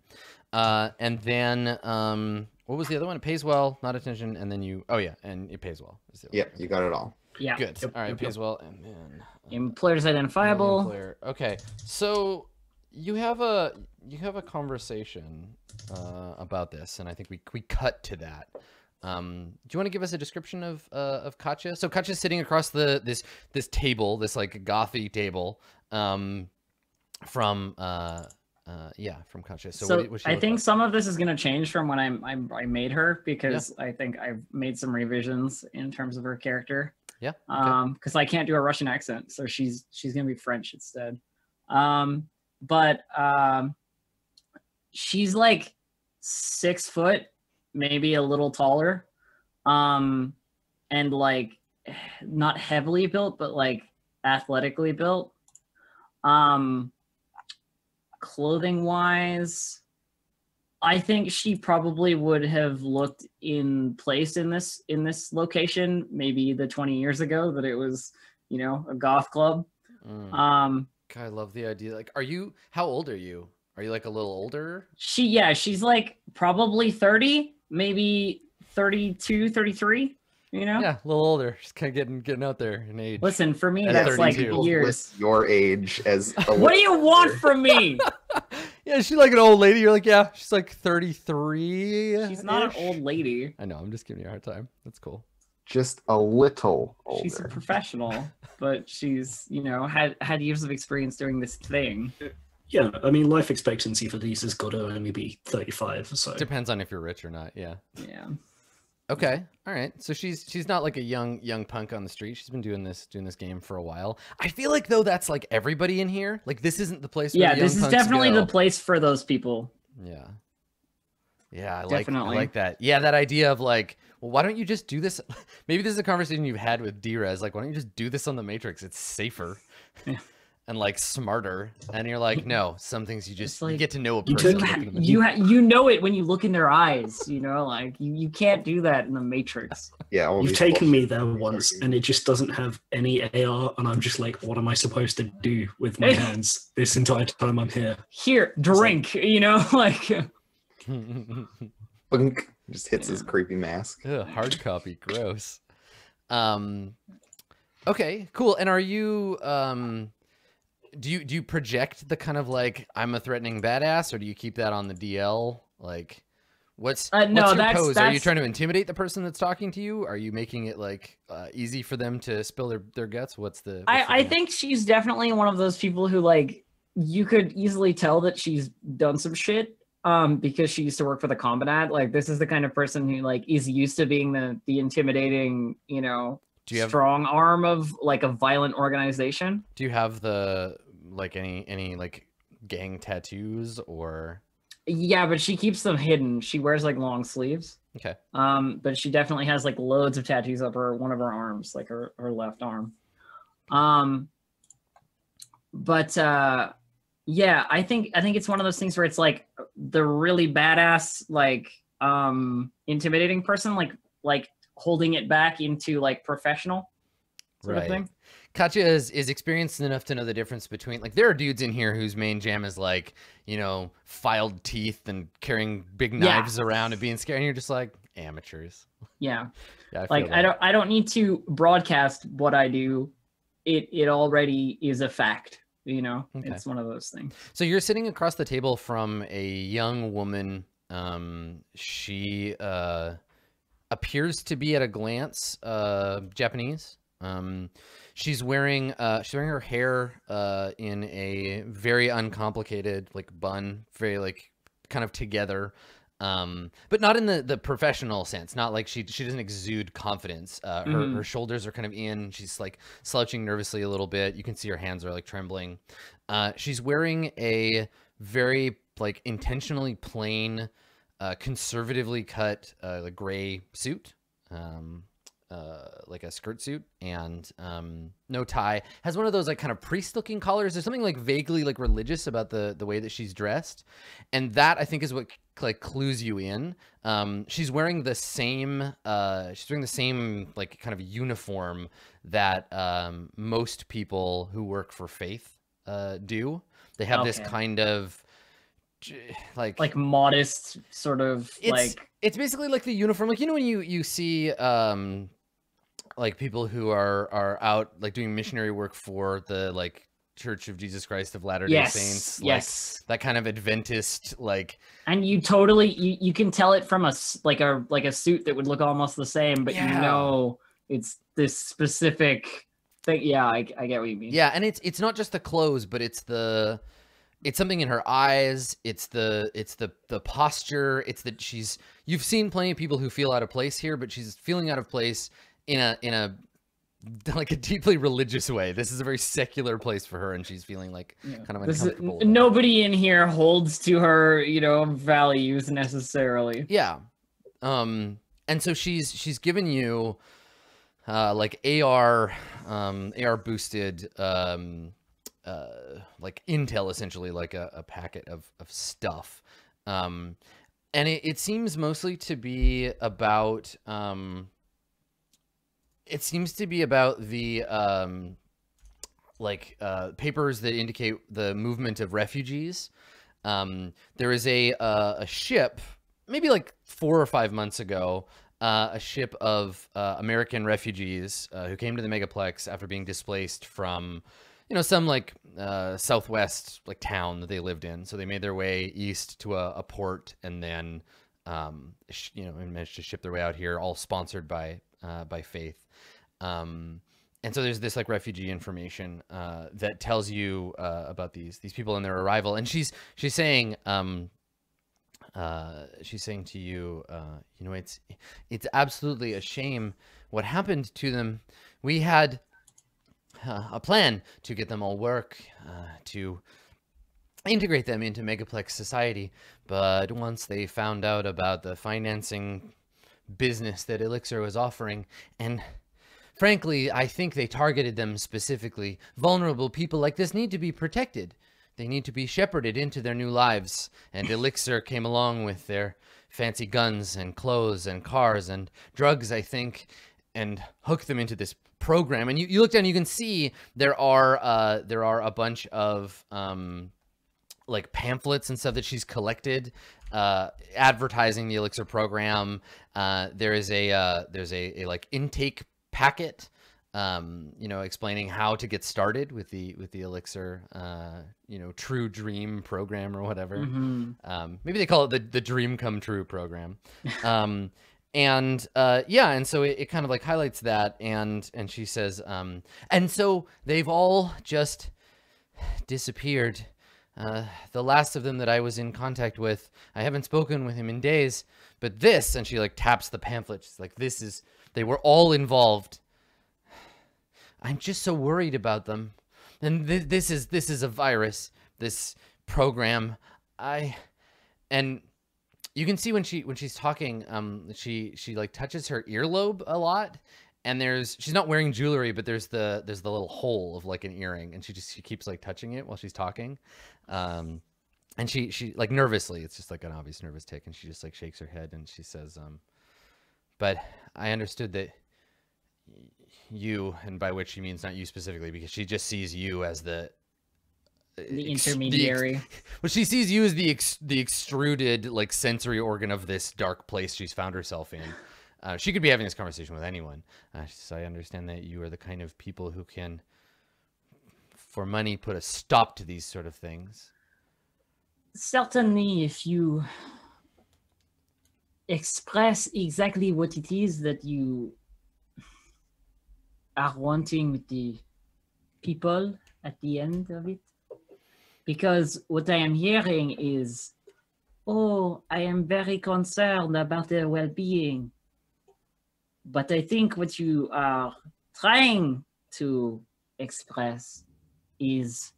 Uh, and then um, what was the other one? It pays well, not attention, and then you oh yeah, and it pays well. is the Yeah, one. you got it all. Yeah. Good. Yep, All right, yep, pays yep. well, and then uh, Employer's identifiable. employer. Okay, so you have a you have a conversation uh, about this, and I think we we cut to that. Um, do you want to give us a description of uh, of Katya? So Katya's sitting across the this this table, this like gothy table, um, from uh, uh, yeah, from Katya. So, So, what, I think like? some of this is going to change from when I, I I made her because I think I've made some revisions in terms of her character. Yeah, okay. Um, because I can't do a Russian accent, so she's she's gonna be French instead. Um, but um, she's like six foot, maybe a little taller, um, and like not heavily built, but like athletically built. Um, clothing wise, I think she probably would have looked in place in this in this location maybe the 20 years ago that it was, you know, a goth club. Mm. Um God, I love the idea. Like, are you? How old are you? Are you like a little older? she yeah, she's like probably 30, maybe 32, 33, you know? Yeah, a little older. Just kind of getting getting out there in age. Listen, for me At that's like 32. People years. list your age as a What do you want from me? yeah, she's like an old lady. You're like, yeah, she's like 33. She's not an old lady. I know. I'm just giving you a hard time. That's cool. just a little older. She's a professional, but she's, you know, had had years of experience doing this thing. Yeah, I mean, life expectancy for these has got to only be 35. So Depends on if you're rich or not. Yeah. Yeah. Okay. All right. So she's she's not like a young young punk on the street. She's been doing this doing this game for a while. I feel like though that's like everybody in here. Like this isn't the place. Yeah, the this is definitely go. the place for those people. Yeah. Yeah, I like I Definitely. like that. Yeah, that idea of like, well, why don't you just do this? Maybe this is a conversation you've had with Drez. Like, why don't you just do this on the Matrix? It's safer Yeah. and like smarter. And you're like, no, some things you just you get to know a You person. took- looking you ha- you know it when you look in their eyes you know like you, you can't do that in the matrix yeah, You've taken me there once, and it just doesn't have any AR, and I'm just like, what am I supposed to do with my hands this entire time I'm here? here drink you know like just hits his creepy mask. Ugh, hard copy, gross. Um, okay, cool. And are you um, do you do you project the kind of like I'm a threatening badass, or do you keep that on the DL? Like, what's Uh, no, what's your that's- pose? Are you trying to intimidate the person that's talking to you? Are you making it like uh, easy for them to spill their, their guts? What's the? what's the I, I game? think she's definitely one of those people who like you could easily tell that she's done some shit um because she used to work for the Combinat. Like this is the kind of person who like is used to being the the intimidating, you know, Do you have strong arm of like a violent organization. do you have the like any any like gang tattoos or Yeah, but she keeps them hidden. She wears like long sleeves. okay? Um, but she definitely has like loads of tattoos up her one of her arms, like her her left arm. Um, but uh, yeah, I think I think it's one of those things where it's like the really badass, like um, intimidating person, like like holding it back into like professional sort Right. of thing. Katya is, is experienced enough to know the difference between like there are dudes in here whose main jam is like you know filed teeth and carrying big Yeah. knives around and being scared and you're just like amateurs yeah. Yeah, I Like I don't I don't need to broadcast what I do. It it already is a fact. You know, Okay. it's one of those things. So you're sitting across the table from a young woman. Um, she uh, appears to be at a glance uh, Japanese. Um, she's wearing uh, she's wearing her hair uh, in a very uncomplicated like bun, very like kind of together. Um, but not in the the professional sense. Not like she she doesn't exude confidence. Uh, her Mhm. her shoulders are kind of in. She's like slouching nervously a little bit. You can see her hands are like trembling. Uh, she's wearing a very like intentionally plain, uh, conservatively cut uh, like gray suit, um, uh, like a skirt suit, and um, no tie. Has one of those like kind of priest-looking collars. There's something like vaguely like religious about the the way that she's dressed, and that I think is what like clues you in. Um, she's wearing the same. Uh, she's wearing the same like kind of uniform that um, most people who work for faith uh, do. They have this kind of like Like modest sort of it's like it's basically like the uniform like you know when you you see um like people who are are out like doing missionary work for the like church of jesus christ of latter day yes, saints like, yes. that kind of adventist like and you totally you, you can tell it from a like a like a suit that would look almost the same but Yeah. you know it's this specific thing yeah I, I get what you mean yeah and it's it's not just the clothes but it's the it's something in her eyes it's the it's the the posture it's that she's you've seen plenty of people who feel out of place here but she's feeling out of place in a in a like a deeply religious way this is a very secular place for her and she's feeling like Yeah. kind of is- uncomfortable with nobody in here holds to her you know values necessarily Yeah. Um and so she's she's given you uh like AR um AR boosted um uh like intel essentially like a, a packet of of stuff. Um and it, it seems mostly to be about um it seems to be about the um like uh papers that indicate the movement of refugees. Um there is a uh, a ship maybe like four or five months ago, uh, a ship of uh, American refugees uh, who came to the megaplex after being displaced from, you know, some like uh, southwest like town that they lived in. So they made their way east to a, a port and then, um, you know, and managed to ship their way out here, all sponsored by uh, by Faith. Um, and so there's this like refugee information uh, that tells you uh, about these these people and their arrival. And she's she's saying. Um, uh, she's saying to you, uh, you know, it's it's absolutely a shame what happened to them. We had uh, a plan to get them all work, uh, to integrate them into Megaplex society, but once they found out about the financing business that Elixir was offering, and frankly, I think they targeted them specifically. Vulnerable people like this need to be protected. They need to be shepherded into their new lives, and Elixir came along with their fancy guns and clothes and cars and drugs, I think, and hooked them into this program. And you, you look down, you can see there are uh, there are a bunch of um, like pamphlets and stuff that she's collected, uh, advertising the Elixir program. Uh, there is a uh, there's a, a like intake packet um, you know, explaining how to get started with the with the Elixir, uh, you know, True Dream program or whatever. Mhm. Um, maybe they call it the the Dream Come True program. Um, and uh, yeah, and so it, it kind of like highlights that, and and she says, um, and so they've all just disappeared. Uh, the last of them that I was in contact with, I haven't spoken with him in days, but this, and she like taps the pamphlet. She's like, this is, they were all involved. I'm just so worried about them. And th- this is, this is a virus, this program. I, and you can see when she, when she's talking, um, she, she like touches her earlobe a lot and there's she's not wearing jewelry but there's the there's the little hole of like an earring and she just she keeps like touching it while she's talking. Um and she she like nervously it's just like an obvious nervous tick and she just like shakes her head and she says um but i understood that you and by which she means not you specifically because she just sees you as the the intermediary well, she sees you as the ex- the extruded like sensory organ of this dark place she's found herself in. Uh, she could be having this conversation with anyone. Uh, says, I understand that you are the kind of people who can, for money, put a stop to these sort of things. Certainly, if you express exactly what it is that you are wanting with the people at the end of it. Because what I am hearing is, oh, I am very concerned about their well being. But I think what you are trying to express is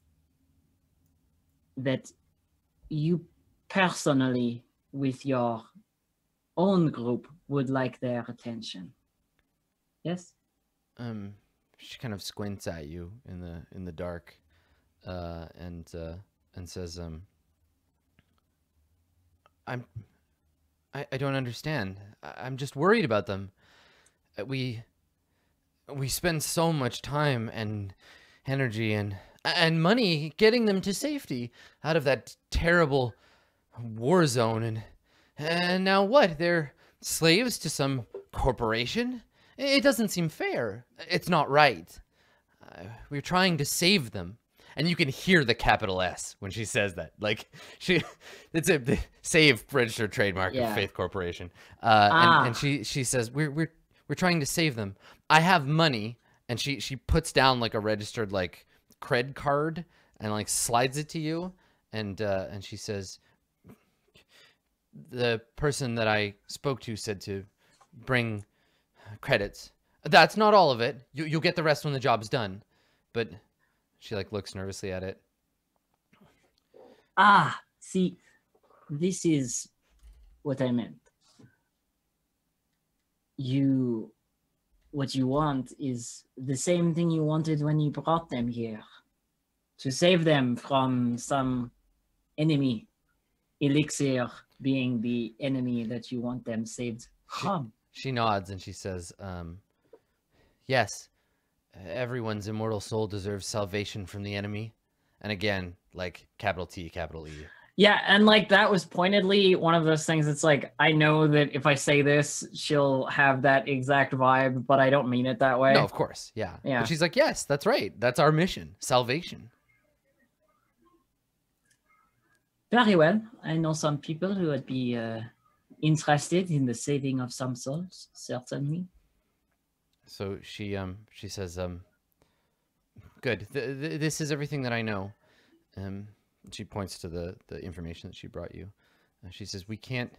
that you personally, with your own group, would like their attention. Yes? Um, she kind of squints at you in the in the dark, uh, and uh, and says, um, "I'm, I, I don't understand. I, I'm just worried about them. Uh, We, we spend so much time and energy and and money getting them to safety out of that terrible war zone, and and now what? They're slaves to some corporation." It doesn't seem fair. It's not right. Uh, we're trying to save them. And you can hear the capital S when she says that. Like she, it's a save registered trademark Yeah. of Faith Corporation. Uh, Ah. and, and she she says we're we're we're trying to save them. I have money, and she she puts down like a registered like cred card and like slides it to you, and uh, and she says the person that I spoke to said to bring credits. That's not all of it. You, you'll get the rest when the job's done. But she like looks nervously at it. Ah, see, this is what I meant. You, what you want is the same thing you wanted when you brought them here to save them from some enemy, Elixir being the enemy that you want them saved from. She nods and she says, um, "Yes, everyone's immortal soul deserves salvation from the enemy." And again, like capital T, capital E. Yeah, and like that was pointedly one of those things. It's like I know that if I say this, she'll have that exact vibe, but I don't mean it that way. No, of course, yeah. Yeah. But she's like, "Yes, that's right. That's our mission, salvation." Very well. I know some people who would be uh, interested in the saving of some souls. Certainly. So she um she says um good th- th- this is everything that I know. Um she points to the the information that she brought you. Uh, she says we can't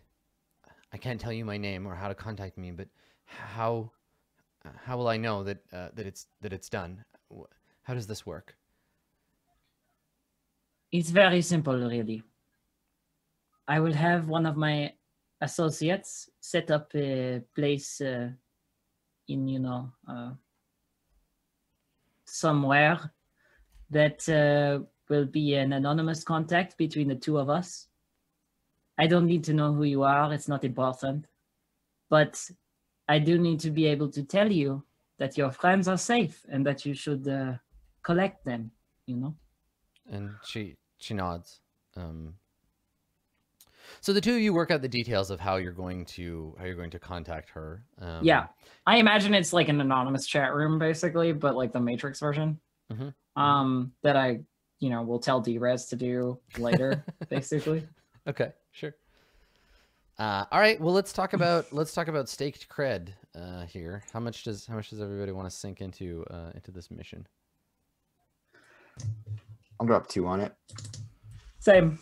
I can't tell you my name or how to contact me, but how how will I know that uh, that it's that it's done? How does this work? It's very simple, really. I will have one of my associates set up a place uh, in, you know, uh, somewhere that uh, will be an anonymous contact between the two of us. I don't need to know who you are, it's not important. But I do need to be able to tell you that your friends are safe and that you should uh, collect them, you know? And she she nods. Um, so the two of you work out the details of how you're going to how you're going to contact her. Um, Yeah. I imagine it's like an anonymous chat room, basically, but like the Matrix version. Mhm. Um, that I, you know, will tell Drez to do later, basically. Okay, sure. Uh, all right. Well, let's talk about let's talk about staked cred uh, here. How much does how much does everybody want to sink into uh, into this mission? I'll drop two on it. Same.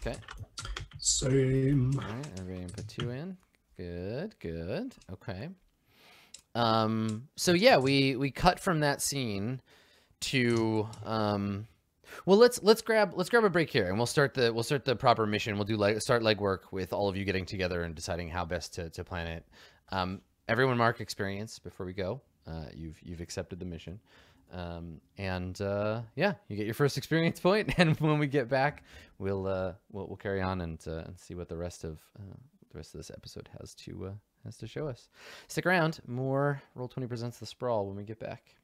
Okay. Same. All right. Everybody put two in. Good. Good. Okay. Um. So yeah, we we cut from that scene to um. Well, let's let's grab let's grab a break here, and we'll start the we'll start the proper mission. We'll do like start legwork with all of you getting together and deciding how best to to plan it. Um, everyone mark experience before we go. Uh, you've you've accepted the mission, um, and uh, yeah, you get your first experience point. And when we get back, we'll uh, we'll, we'll carry on and uh, and see what the rest of uh, the rest of this episode has to uh, has to show us. Stick around. More Roll Twenty presents the sprawl when we get back.